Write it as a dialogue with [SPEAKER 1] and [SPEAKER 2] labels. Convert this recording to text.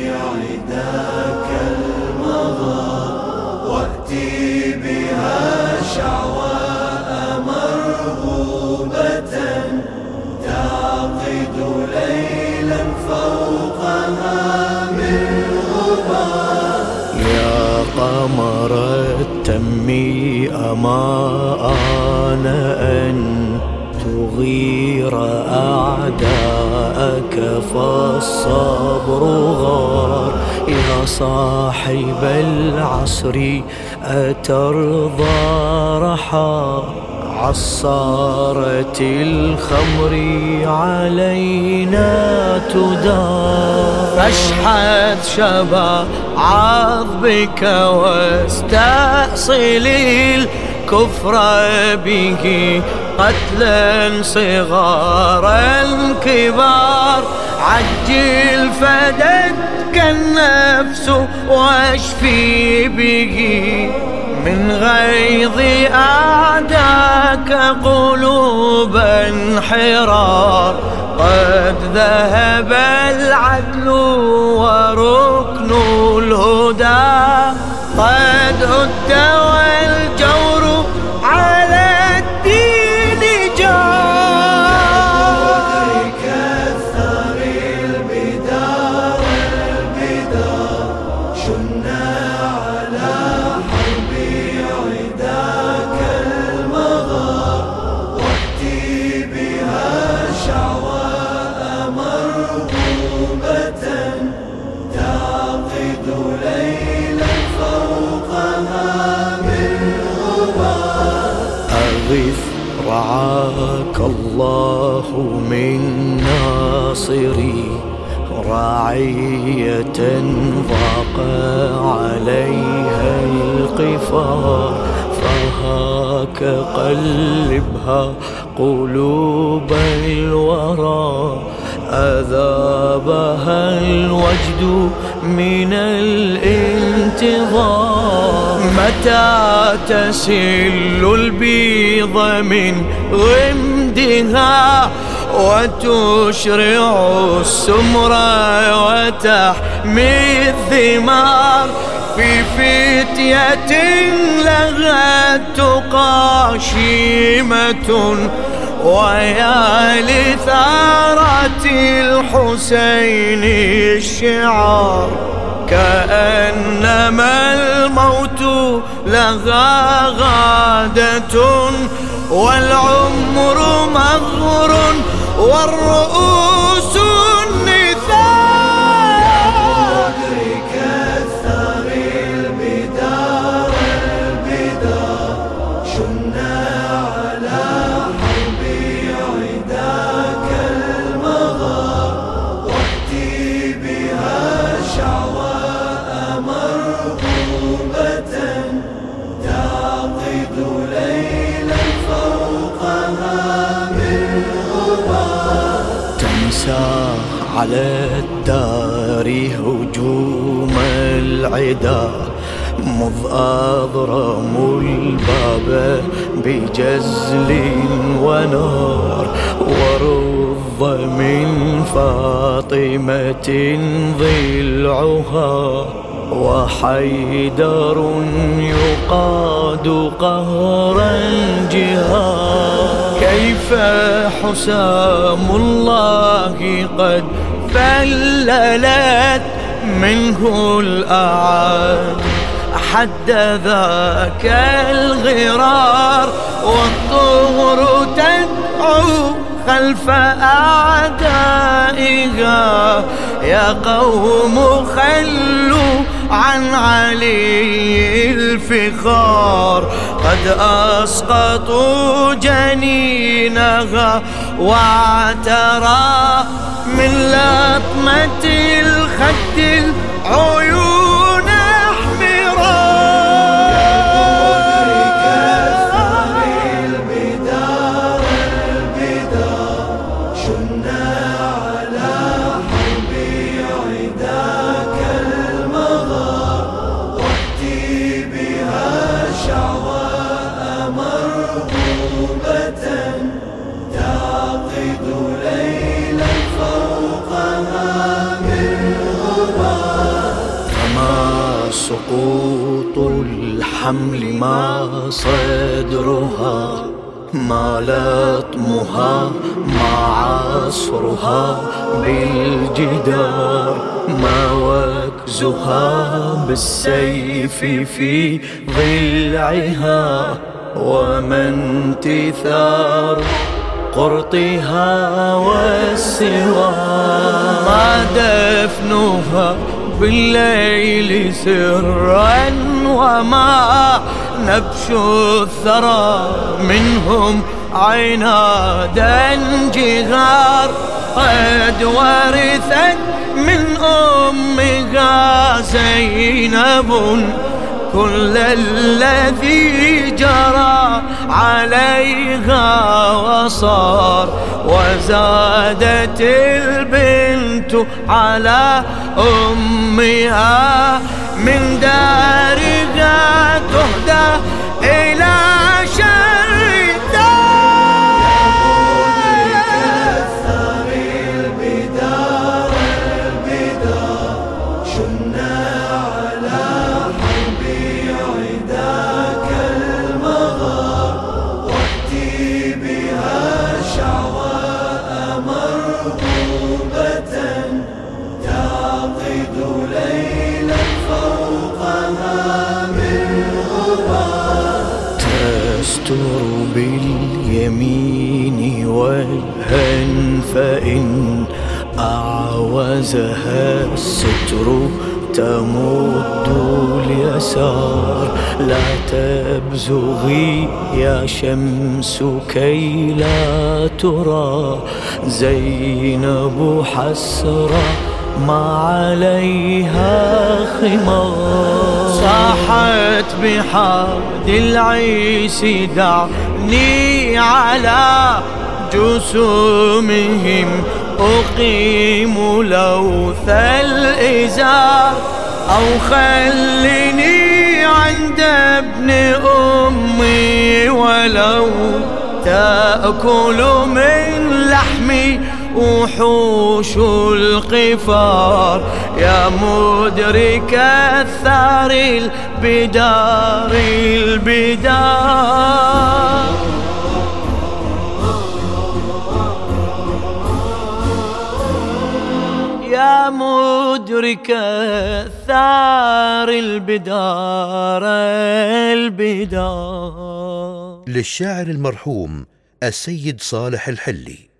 [SPEAKER 1] عداك المضى واتي بها شعواء مرغوبة تعقد ليلا فوقها من يا قمر التمي أما آن أن تغير أعداءك فالصبر غار. يا صاحب العصر أترضى رحى. عصارة الخمر علينا تدار. فاشحذ شبا عضبك واستأصل الكفر به قتلا صغارا كبار عجل فدتك النفس واشفي به. من غيظ أعداك قلوبا حرار. قد ذهب العدل وركن الهدى. قد رعاك الله من ناصري. رعية ضاق عليها القفار. فهاك قلبها قلوب الورى. أذابها الوجد من الانتظار. متى تسل البيض من غمدها وتشرع السمر وتحمي الثمار؟ في فتية لها التقى شيمة ويا لثارة الحسين الشعار كأنما الموت لها غادة والعمر مغر والرؤوس على الدار هجوم العدا مذ أضرموا الباب بجزل ونار ورض من فاطمة ضلعها وحيدر يقاد قهرا جهار كيف حسام الله قد فللت منه الأعاد؟ حد ذاك الغرار والطهر تدعو خلف أعدائها. يا قوم خلوا عن علي الفخار. قد أسقطوا جنينها واعترى من لطمة الخد العيون. سقوط الحمل ما صدرها ما لطمها ما عصرها بالجدار ما وكزها بالسيف في ضلعها وما انتثار قرطها والسوار. ما دفنها بالليل سرا وما نبش الثرى منهم عنادا جغار قد ورثت من أمها زينب كل الذي جرى عليها وصار وزادت البنت على أمها من دارها تهدى تستر باليمين والهن فإن أعوزها الستر تمد اليسار. لا تبزغي يا شمس كي لا ترى. زينب حسرة ما عليها خمار. صاحت بحاد العيس دعني على جسومهم. أقيم لوث الإزار أو خلني عند ابن أمي ولو تأكل من لحمي وحوش القفار. يا مدرك الثار البدار البدار. مدرك الثار البدار البدار.
[SPEAKER 2] للشاعر المرحوم السيد صالح الحلي.